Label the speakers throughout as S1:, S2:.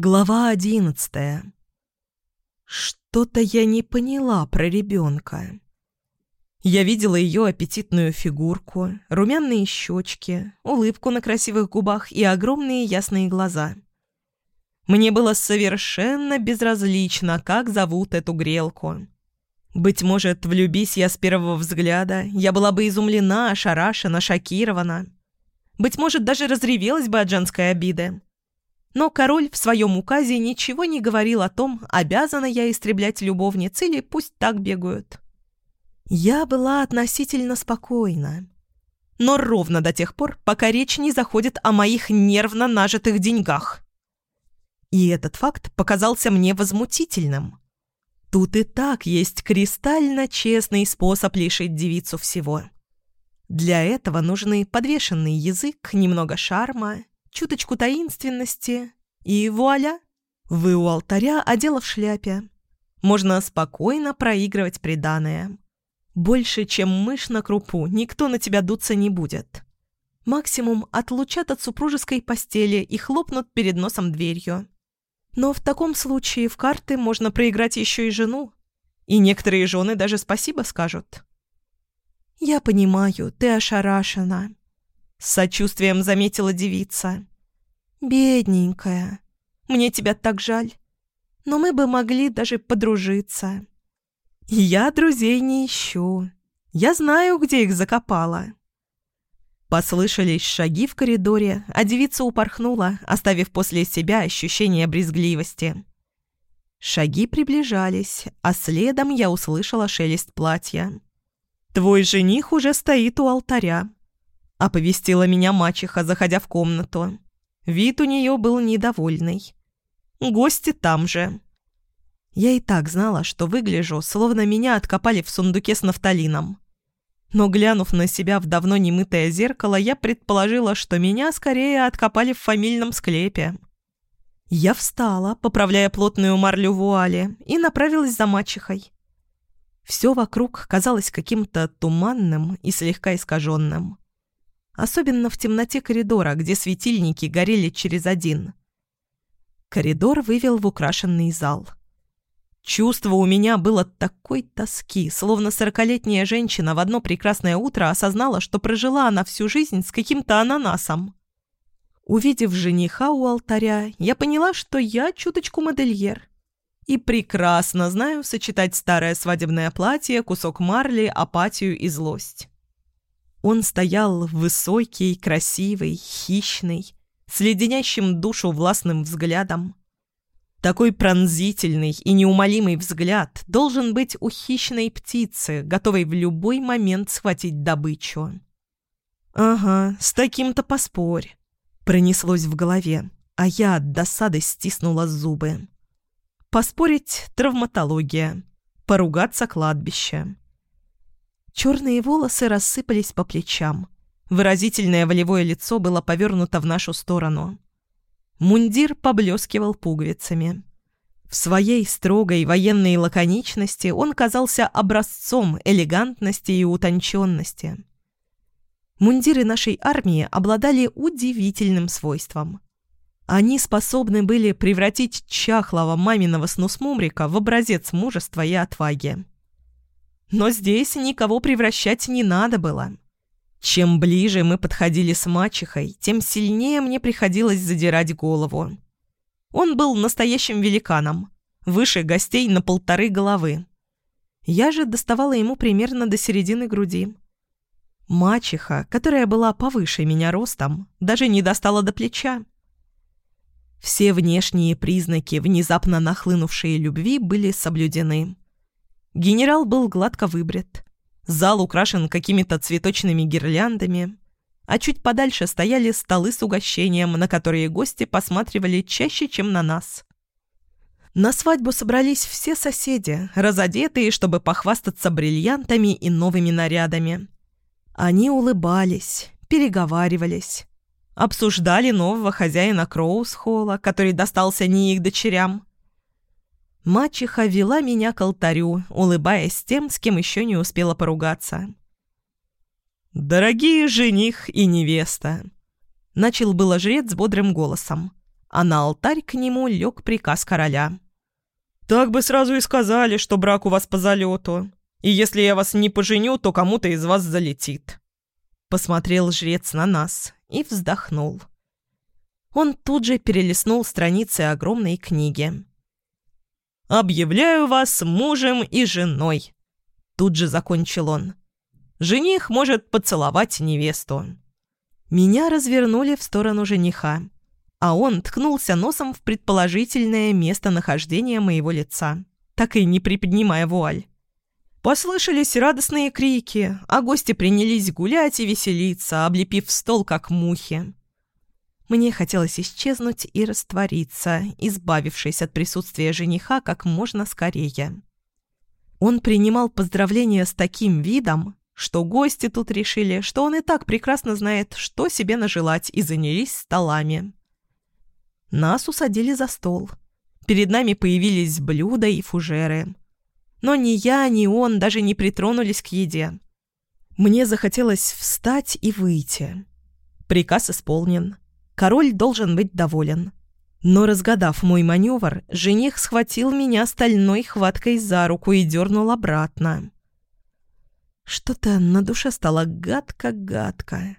S1: Глава одиннадцатая. Что-то я не поняла про ребенка. Я видела ее аппетитную фигурку, румяные щечки, улыбку на красивых губах и огромные ясные глаза. Мне было совершенно безразлично, как зовут эту грелку. Быть может, влюбись я с первого взгляда, я была бы изумлена, ошарашена, шокирована. Быть может, даже разревелась бы от женской обиды. Но король в своем указе ничего не говорил о том, обязана я истреблять любовниц или пусть так бегают. Я была относительно спокойна. Но ровно до тех пор, пока речь не заходит о моих нервно нажитых деньгах. И этот факт показался мне возмутительным. Тут и так есть кристально честный способ лишить девицу всего. Для этого нужны подвешенный язык, немного шарма, чуточку таинственности, и вуаля! Вы у алтаря, а в шляпе. Можно спокойно проигрывать приданое. Больше, чем мышь на крупу, никто на тебя дуться не будет. Максимум отлучат от супружеской постели и хлопнут перед носом дверью. Но в таком случае в карты можно проиграть еще и жену. И некоторые жены даже спасибо скажут. «Я понимаю, ты ошарашена», — с сочувствием заметила девица. «Бедненькая, мне тебя так жаль. Но мы бы могли даже подружиться». «Я друзей не ищу. Я знаю, где их закопала». Послышались шаги в коридоре, а девица упорхнула, оставив после себя ощущение брезгливости. Шаги приближались, а следом я услышала шелест платья. «Твой жених уже стоит у алтаря», — оповестила меня мачеха, заходя в комнату. Вид у нее был недовольный. Гости там же. Я и так знала, что выгляжу, словно меня откопали в сундуке с нафталином. Но глянув на себя в давно немытое зеркало, я предположила, что меня скорее откопали в фамильном склепе. Я встала, поправляя плотную марлю вуали, и направилась за мачехой. Все вокруг казалось каким-то туманным и слегка искаженным особенно в темноте коридора, где светильники горели через один. Коридор вывел в украшенный зал. Чувство у меня было такой тоски, словно сорокалетняя женщина в одно прекрасное утро осознала, что прожила она всю жизнь с каким-то ананасом. Увидев жениха у алтаря, я поняла, что я чуточку модельер. И прекрасно знаю сочетать старое свадебное платье, кусок марли, апатию и злость. Он стоял высокий, красивый, хищный, с леденящим душу властным взглядом. Такой пронзительный и неумолимый взгляд должен быть у хищной птицы, готовой в любой момент схватить добычу. «Ага, с таким-то поспорь», — пронеслось в голове, а я от досады стиснула зубы. «Поспорить — травматология, поругаться — кладбище». Черные волосы рассыпались по плечам. Выразительное волевое лицо было повернуто в нашу сторону. Мундир поблескивал пуговицами. В своей строгой военной лаконичности он казался образцом элегантности и утонченности. Мундиры нашей армии обладали удивительным свойством. Они способны были превратить чахлого маминого снусмумрика в образец мужества и отваги. Но здесь никого превращать не надо было. Чем ближе мы подходили с мачехой, тем сильнее мне приходилось задирать голову. Он был настоящим великаном, выше гостей на полторы головы. Я же доставала ему примерно до середины груди. Мачеха, которая была повыше меня ростом, даже не достала до плеча. Все внешние признаки внезапно нахлынувшей любви были соблюдены. Генерал был гладко выбрит. Зал украшен какими-то цветочными гирляндами, а чуть подальше стояли столы с угощением, на которые гости посматривали чаще, чем на нас. На свадьбу собрались все соседи, разодетые, чтобы похвастаться бриллиантами и новыми нарядами. Они улыбались, переговаривались, обсуждали нового хозяина Кроусхолла, который достался не их дочерям, Мачеха вела меня к алтарю, улыбаясь тем, с кем еще не успела поругаться. «Дорогие жених и невеста!» Начал было жрец бодрым голосом, а на алтарь к нему лег приказ короля.
S2: «Так бы сразу и сказали, что брак у вас по залету. И если я вас не поженю, то кому-то из вас залетит».
S1: Посмотрел жрец на нас и вздохнул. Он тут же перелистнул страницы огромной книги.
S2: «Объявляю вас мужем и женой», — тут же закончил он. «Жених может поцеловать невесту».
S1: Меня развернули в сторону жениха, а он ткнулся носом в предположительное местонахождение моего лица, так и не приподнимая вуаль. Послышались радостные крики, а гости принялись гулять и веселиться, облепив стол, как мухи. Мне хотелось исчезнуть и раствориться, избавившись от присутствия жениха как можно скорее. Он принимал поздравления с таким видом, что гости тут решили, что он и так прекрасно знает, что себе нажелать, и занялись столами. Нас усадили за стол. Перед нами появились блюда и фужеры. Но ни я, ни он даже не притронулись к еде. Мне захотелось встать и выйти. Приказ исполнен. Король должен быть доволен. Но, разгадав мой маневр, жених схватил меня стальной хваткой за руку и дернул обратно. Что-то на душе стало гадко-гадко.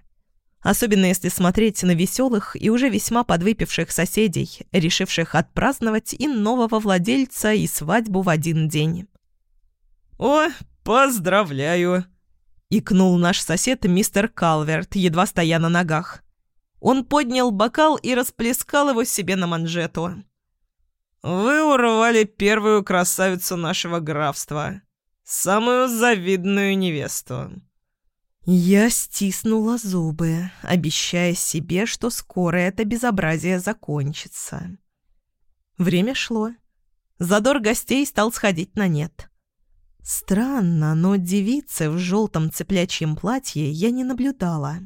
S1: Особенно если смотреть на веселых и уже весьма подвыпивших соседей, решивших отпраздновать и нового владельца, и свадьбу в один день.
S2: «О, поздравляю!» — икнул наш сосед мистер Калверт, едва стоя на ногах. Он поднял бокал и расплескал его себе на манжету. «Вы урвали первую красавицу нашего графства, самую завидную невесту».
S1: Я стиснула зубы, обещая себе, что скоро это безобразие закончится. Время шло. Задор гостей стал сходить на нет. Странно, но девицы в желтом цеплячьем платье я не наблюдала.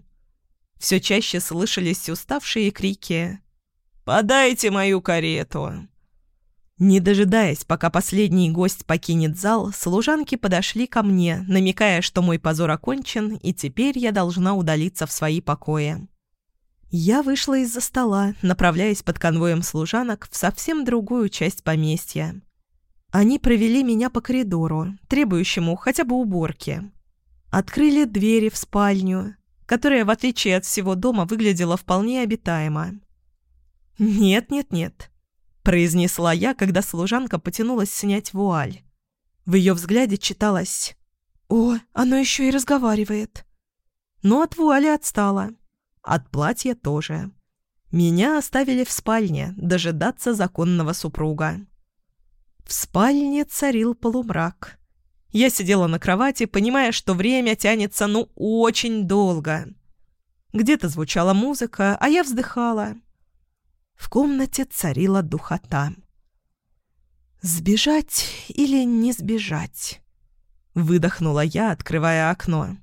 S1: Все чаще слышались уставшие крики «Подайте мою карету!». Не дожидаясь, пока последний гость покинет зал, служанки подошли ко мне, намекая, что мой позор окончен, и теперь я должна удалиться в свои покои. Я вышла из-за стола, направляясь под конвоем служанок в совсем другую часть поместья. Они провели меня по коридору, требующему хотя бы уборки. Открыли двери в спальню, которая, в отличие от всего дома, выглядела вполне обитаемо. «Нет-нет-нет», — произнесла я, когда служанка потянулась снять вуаль. В ее взгляде читалось «О, оно еще и разговаривает». Но от вуали отстала. От платья тоже. Меня оставили в спальне дожидаться законного супруга. В спальне царил полумрак. Я сидела на кровати, понимая, что время тянется ну очень долго. Где-то звучала музыка, а я вздыхала. В комнате царила духота. «Сбежать или не сбежать?» Выдохнула я, открывая окно.